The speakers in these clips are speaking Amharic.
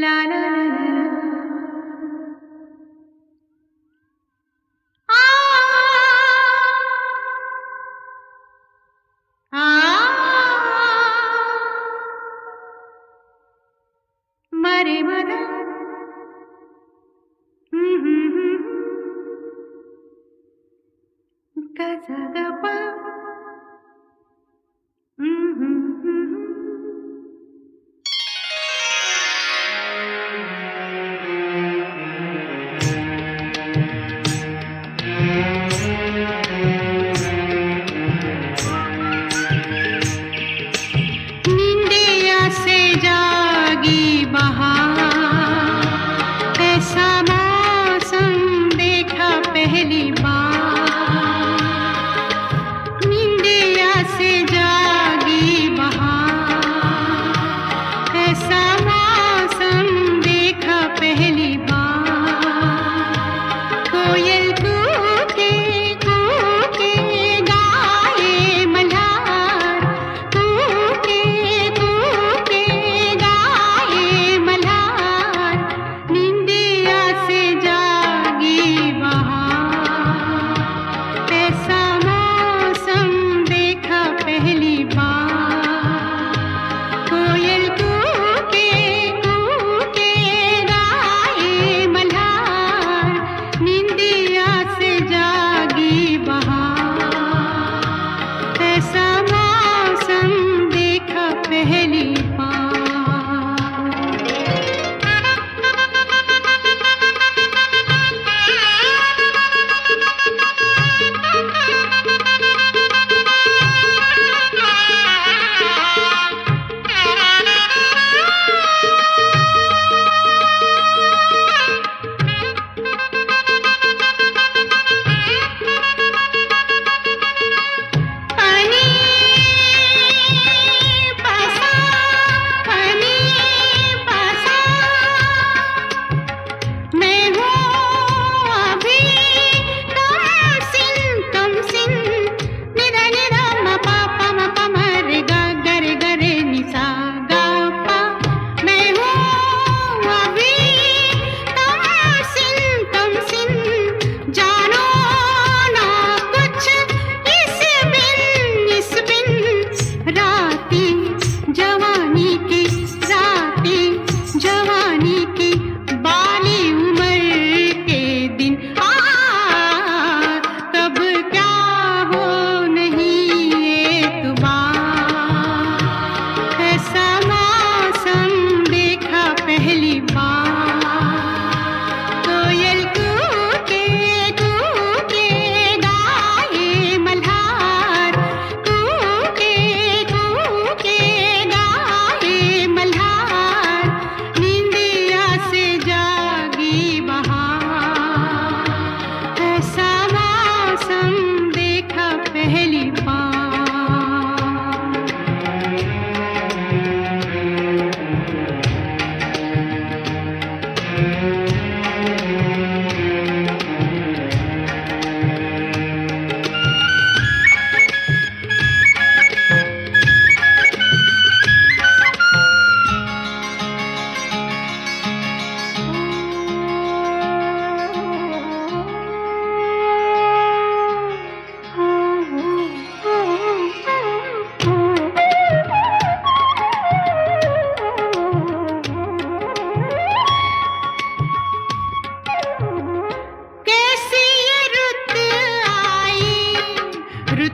la la la la la 白色的晚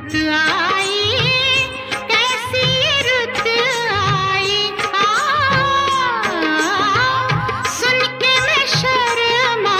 आई कैसी रुत आई? सुन के मैं शर्मा